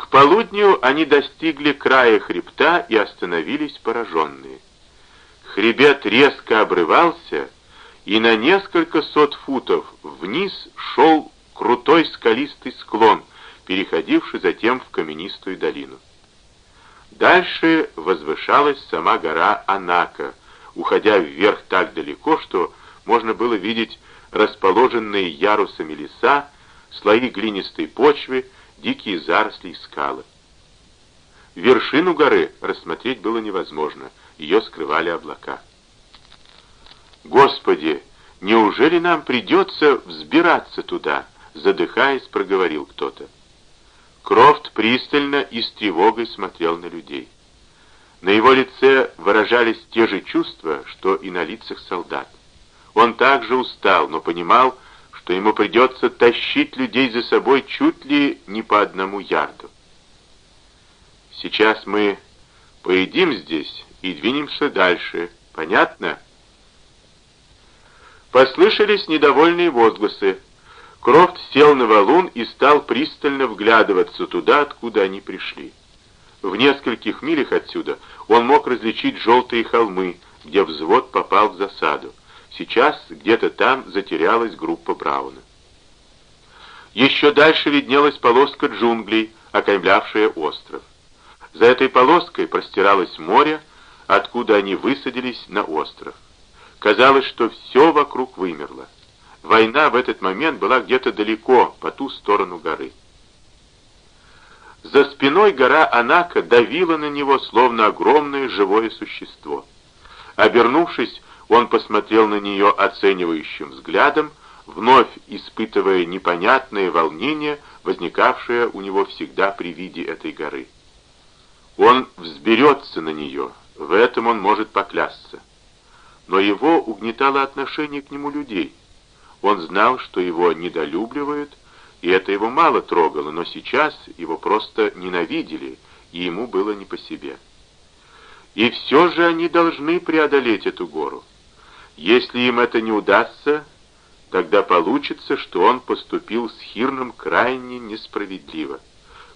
К полудню они достигли края хребта и остановились пораженные. Хребет резко обрывался, и на несколько сот футов вниз шел крутой скалистый склон, переходивший затем в каменистую долину. Дальше возвышалась сама гора Анака, уходя вверх так далеко, что можно было видеть расположенные ярусами леса, слои глинистой почвы, дикие заросли и скалы. Вершину горы рассмотреть было невозможно, ее скрывали облака. «Господи, неужели нам придется взбираться туда?» задыхаясь, проговорил кто-то. Крофт пристально и с тревогой смотрел на людей. На его лице выражались те же чувства, что и на лицах солдат. Он также устал, но понимал, что ему придется тащить людей за собой чуть ли не по одному ярду. Сейчас мы поедим здесь и двинемся дальше. Понятно? Послышались недовольные возгласы. Крофт сел на валун и стал пристально вглядываться туда, откуда они пришли. В нескольких милях отсюда он мог различить желтые холмы, где взвод попал в засаду. Сейчас где-то там затерялась группа Брауна. Еще дальше виднелась полоска джунглей, окаймлявшая остров. За этой полоской простиралось море, откуда они высадились на остров. Казалось, что все вокруг вымерло. Война в этот момент была где-то далеко, по ту сторону горы. За спиной гора Анака давила на него, словно огромное живое существо. Обернувшись, он посмотрел на нее оценивающим взглядом, вновь испытывая непонятное волнение, возникавшее у него всегда при виде этой горы. Он взберется на нее, в этом он может поклясться. Но его угнетало отношение к нему людей. Он знал, что его недолюбливают, и это его мало трогало, но сейчас его просто ненавидели, и ему было не по себе. И все же они должны преодолеть эту гору. Если им это не удастся, тогда получится, что он поступил с Хирном крайне несправедливо.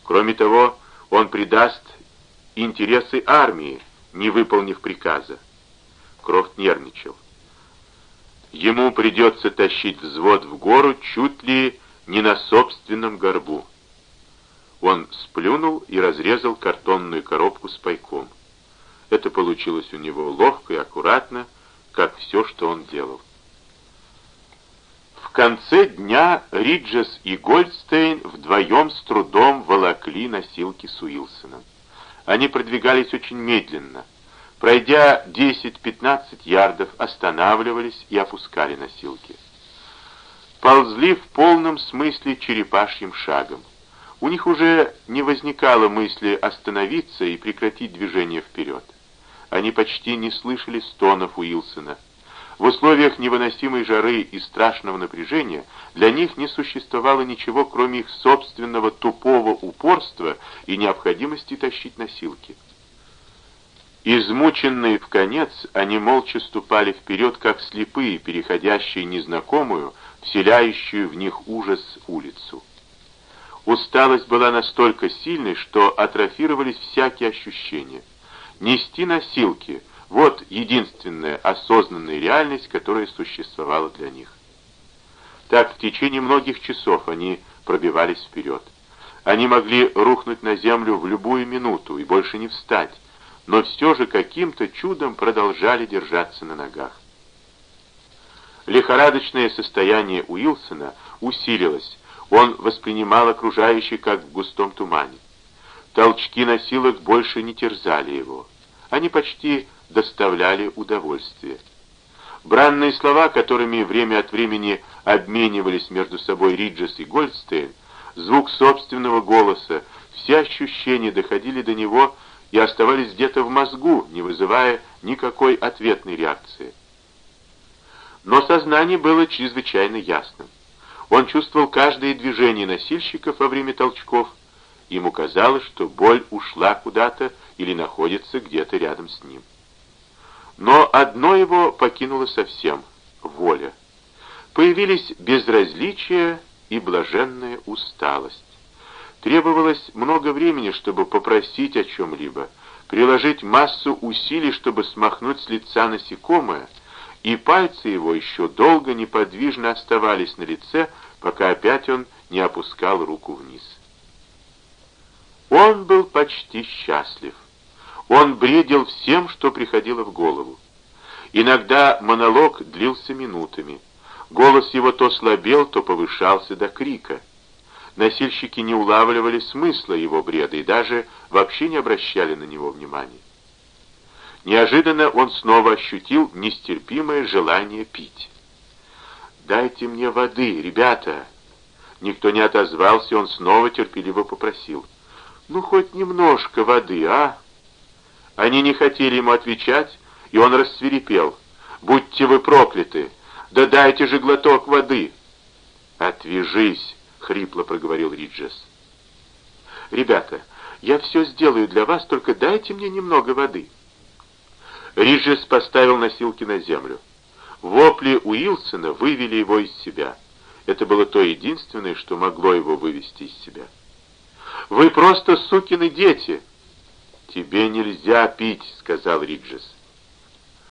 Кроме того, он предаст интересы армии, не выполнив приказа. Крофт нервничал. Ему придется тащить взвод в гору чуть ли не на собственном горбу. Он сплюнул и разрезал картонную коробку с пайком. Это получилось у него ловко и аккуратно, как все, что он делал. В конце дня Риджес и Гольдстейн вдвоем с трудом волокли носилки с Уилсоном. Они продвигались очень медленно. Пройдя 10-15 ярдов, останавливались и опускали носилки ползли в полном смысле черепашьим шагом. У них уже не возникало мысли остановиться и прекратить движение вперед. Они почти не слышали стонов Уилсона. В условиях невыносимой жары и страшного напряжения для них не существовало ничего, кроме их собственного тупого упорства и необходимости тащить носилки. Измученные в конец, они молча ступали вперед, как слепые, переходящие незнакомую, вселяющую в них ужас улицу. Усталость была настолько сильной, что атрофировались всякие ощущения. Нести носилки — вот единственная осознанная реальность, которая существовала для них. Так в течение многих часов они пробивались вперед. Они могли рухнуть на землю в любую минуту и больше не встать, но все же каким-то чудом продолжали держаться на ногах. Лихорадочное состояние Уилсона усилилось. Он воспринимал окружающий как в густом тумане. Толчки носилок больше не терзали его. Они почти доставляли удовольствие. Бранные слова, которыми время от времени обменивались между собой Риджес и Гольдстейн, звук собственного голоса, все ощущения доходили до него и оставались где-то в мозгу, не вызывая никакой ответной реакции. Но сознание было чрезвычайно ясным. Он чувствовал каждое движение носильщиков во время толчков. Ему казалось, что боль ушла куда-то или находится где-то рядом с ним. Но одно его покинуло совсем — воля. Появились безразличие и блаженная усталость. Требовалось много времени, чтобы попросить о чем-либо, приложить массу усилий, чтобы смахнуть с лица насекомое, и пальцы его еще долго неподвижно оставались на лице, пока опять он не опускал руку вниз. Он был почти счастлив. Он бредил всем, что приходило в голову. Иногда монолог длился минутами. Голос его то слабел, то повышался до крика. Носильщики не улавливали смысла его бреда и даже вообще не обращали на него внимания. Неожиданно он снова ощутил нестерпимое желание пить. «Дайте мне воды, ребята!» Никто не отозвался, он снова терпеливо попросил. «Ну, хоть немножко воды, а?» Они не хотели ему отвечать, и он рассверепел. «Будьте вы прокляты! Да дайте же глоток воды!» «Отвяжись!» — хрипло проговорил Риджес. «Ребята, я все сделаю для вас, только дайте мне немного воды». Риджес поставил носилки на землю. Вопли Уилсона вывели его из себя. Это было то единственное, что могло его вывести из себя. «Вы просто сукины дети!» «Тебе нельзя пить», — сказал Риджес.